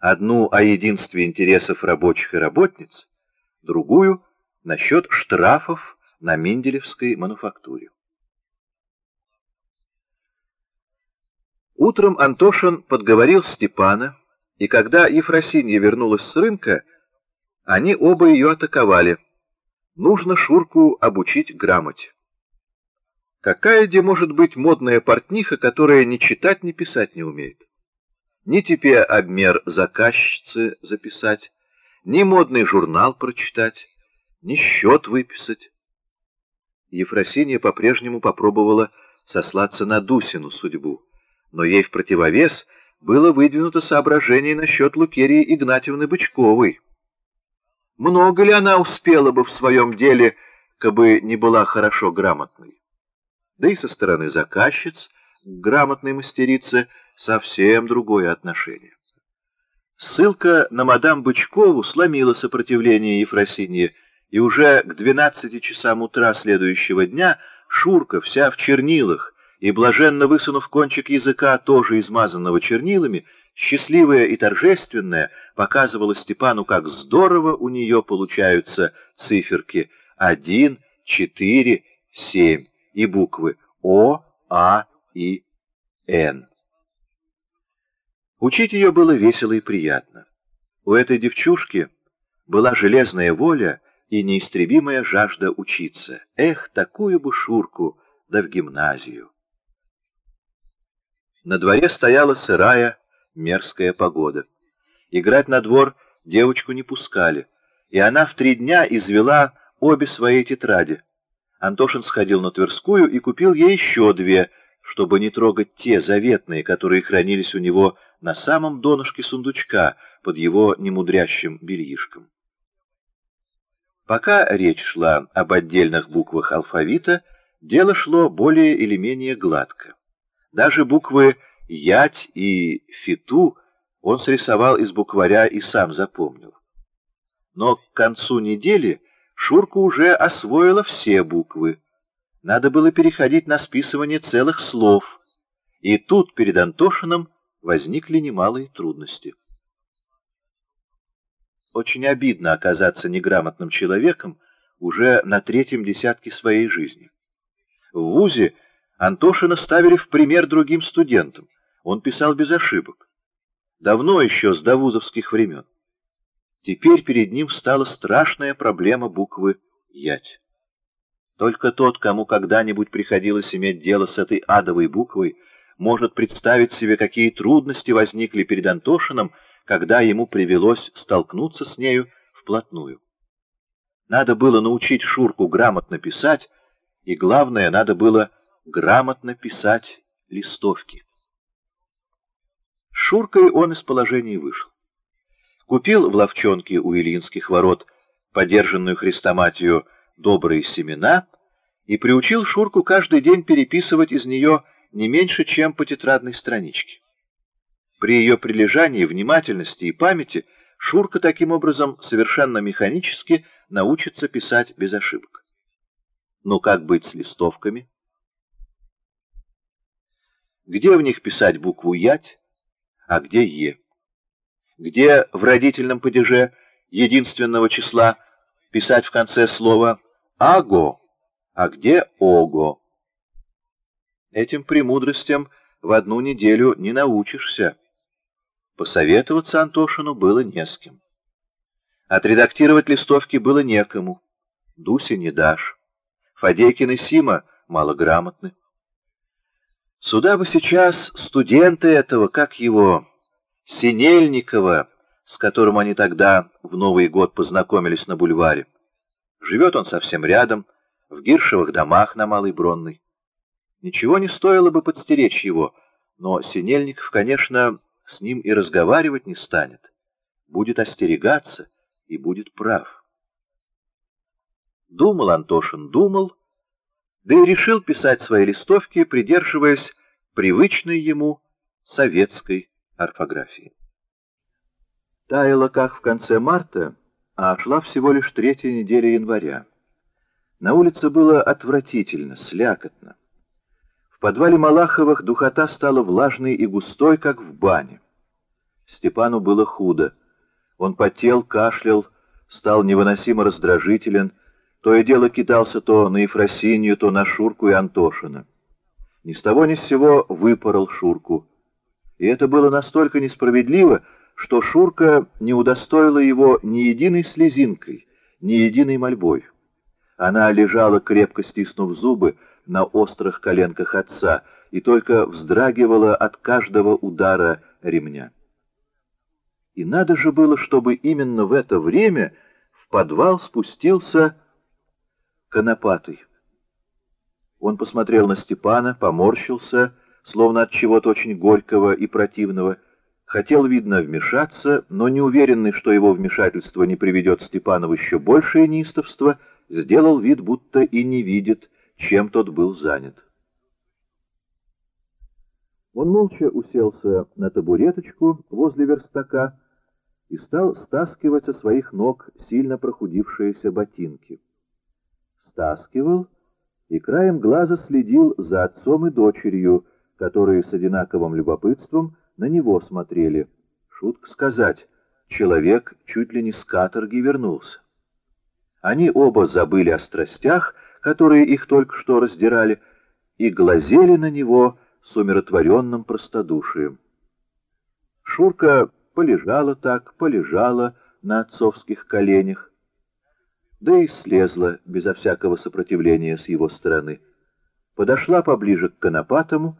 Одну о единстве интересов рабочих и работниц, другую — насчет штрафов на Менделевской мануфактуре. Утром Антошин подговорил Степана, и когда Ефросинья вернулась с рынка, они оба ее атаковали. Нужно Шурку обучить грамоте. Какая где может быть модная портниха, которая ни читать, ни писать не умеет? Ни тебе обмер заказчицы записать, ни модный журнал прочитать, ни счет выписать. Ефросинья по-прежнему попробовала сослаться на Дусину судьбу, но ей в противовес было выдвинуто соображение насчет Лукерии Игнатьевны Бычковой. Много ли она успела бы в своем деле, кабы не была хорошо грамотной? Да и со стороны заказчиц грамотной мастерице совсем другое отношение. Ссылка на мадам Бычкову сломила сопротивление Ефросиньи, и уже к двенадцати часам утра следующего дня Шурка, вся в чернилах, и, блаженно высунув кончик языка, тоже измазанного чернилами, счастливая и торжественная, показывала Степану, как здорово у нее получаются циферки один, четыре, семь и буквы О, А и Н. Учить ее было весело и приятно. У этой девчушки была железная воля и неистребимая жажда учиться. Эх, такую бы Шурку, да в гимназию! На дворе стояла сырая, мерзкая погода. Играть на двор девочку не пускали, и она в три дня извела обе свои тетради. Антошин сходил на Тверскую и купил ей еще две, чтобы не трогать те заветные, которые хранились у него на самом донышке сундучка под его немудрящим бельишком. Пока речь шла об отдельных буквах алфавита, дело шло более или менее гладко. Даже буквы «ять» и «фиту» он срисовал из букваря и сам запомнил. Но к концу недели Шурка уже освоила все буквы. Надо было переходить на списывание целых слов, и тут перед Антошиным возникли немалые трудности. Очень обидно оказаться неграмотным человеком уже на третьем десятке своей жизни. В ВУЗе Антошина ставили в пример другим студентам. Он писал без ошибок. Давно еще, с довузовских времен. Теперь перед ним стала страшная проблема буквы «Ять». Только тот, кому когда-нибудь приходилось иметь дело с этой адовой буквой, может представить себе, какие трудности возникли перед Антошиным, когда ему привелось столкнуться с нею вплотную. Надо было научить Шурку грамотно писать, и, главное, надо было грамотно писать листовки. Шуркой он из положения вышел. Купил в ловчонке у Ильинских ворот подержанную хрестоматию «Добрые семена» и приучил Шурку каждый день переписывать из нее не меньше, чем по тетрадной страничке. При ее прилежании, внимательности и памяти Шурка таким образом совершенно механически научится писать без ошибок. Но как быть с листовками? Где в них писать букву «ять», а где «е»? Где в родительном падеже единственного числа писать в конце слова «аго», а где «ого»? Этим премудростям в одну неделю не научишься. Посоветоваться Антошину было не с кем. Отредактировать листовки было некому. Дусе не дашь. Фадейкин и Сима малограмотны. Сюда бы сейчас студенты этого, как его, Синельникова, с которым они тогда в Новый год познакомились на бульваре. Живет он совсем рядом, в Гиршевых домах на Малой Бронной. Ничего не стоило бы подстеречь его, но Синельников, конечно, с ним и разговаривать не станет. Будет остерегаться и будет прав. Думал Антошин, думал, да и решил писать свои листовки, придерживаясь привычной ему советской орфографии. Таяло как в конце марта, а шла всего лишь третья неделя января. На улице было отвратительно, слякотно. В подвале Малаховых духота стала влажной и густой, как в бане. Степану было худо. Он потел, кашлял, стал невыносимо раздражителен, то и дело кидался то на Ефросинью, то на Шурку и Антошина. Ни с того ни с сего выпорол Шурку. И это было настолько несправедливо, что Шурка не удостоила его ни единой слезинкой, ни единой мольбой. Она лежала, крепко стиснув зубы, на острых коленках отца и только вздрагивала от каждого удара ремня. И надо же было, чтобы именно в это время в подвал спустился Конопатый. Он посмотрел на Степана, поморщился, словно от чего-то очень горького и противного, хотел, видно, вмешаться, но неуверенный, что его вмешательство не приведет Степана в еще большее неистовство, сделал вид, будто и не видит, чем тот был занят. Он молча уселся на табуреточку возле верстака, и стал стаскивать со своих ног сильно прохудившиеся ботинки. Стаскивал и краем глаза следил за отцом и дочерью, которые с одинаковым любопытством на него смотрели. Шутка сказать, человек чуть ли не с каторги вернулся. Они оба забыли о страстях, которые их только что раздирали, и глазели на него с умиротворенным простодушием. Шурка полежала так, полежала на отцовских коленях, да и слезла безо всякого сопротивления с его стороны. Подошла поближе к Конопатому,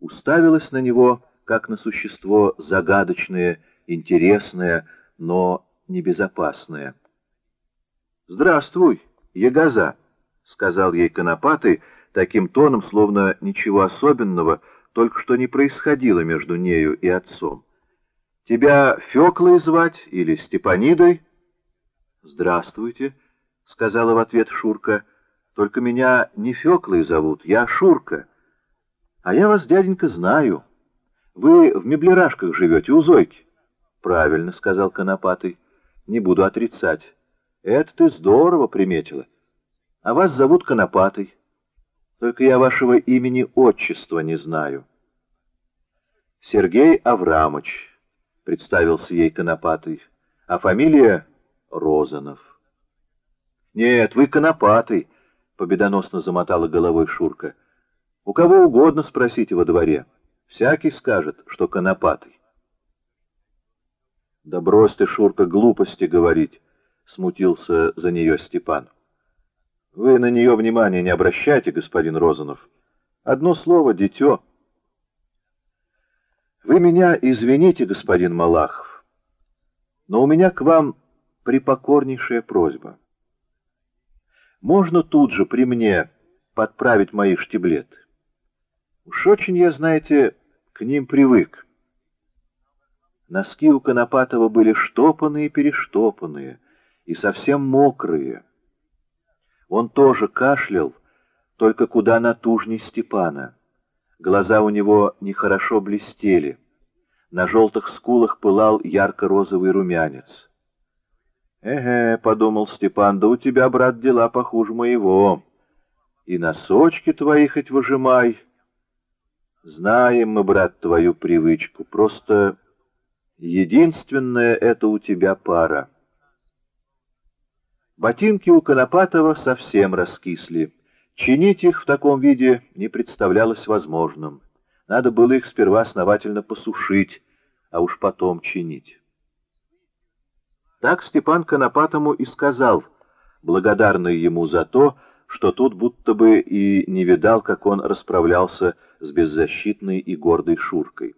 уставилась на него, как на существо загадочное, интересное, но небезопасное. «Здравствуй, Ягоза!» — сказал ей Конопатый таким тоном, словно ничего особенного только что не происходило между нею и отцом. Тебя Феклой звать или Степанидой?» «Здравствуйте», — сказала в ответ Шурка. «Только меня не Феклой зовут, я Шурка. А я вас, дяденька, знаю. Вы в меблерашках живете, у Зойки». «Правильно», — сказал Конопатый. «Не буду отрицать. Это ты здорово приметила. А вас зовут Конопатый. Только я вашего имени-отчества не знаю». «Сергей Аврамович». — представился ей Конопатый, — а фамилия Розанов. — Нет, вы Конопатый, — победоносно замотала головой Шурка. — У кого угодно спросите во дворе. Всякий скажет, что Конопатый. — Да брось ты, Шурка, глупости говорить, — смутился за нее Степан. — Вы на нее внимания не обращайте, господин Розанов. Одно слово — дитё. Вы меня извините, господин Малахов, но у меня к вам припокорнейшая просьба. Можно тут же при мне подправить мои штиблеты? Уж очень я, знаете, к ним привык. Носки у Конопатова были штопанные и перештопанные, и совсем мокрые. Он тоже кашлял, только куда натужней Степана. Глаза у него нехорошо блестели. На желтых скулах пылал ярко-розовый румянец. «Эге», — подумал Степан, — «да у тебя, брат, дела похуже моего. И носочки твои хоть выжимай. Знаем мы, брат, твою привычку, просто единственная это у тебя пара». Ботинки у Конопатова совсем раскисли. Чинить их в таком виде не представлялось возможным. Надо было их сперва основательно посушить, а уж потом чинить. Так Степан Конопатому и сказал, благодарный ему за то, что тут будто бы и не видал, как он расправлялся с беззащитной и гордой Шуркой.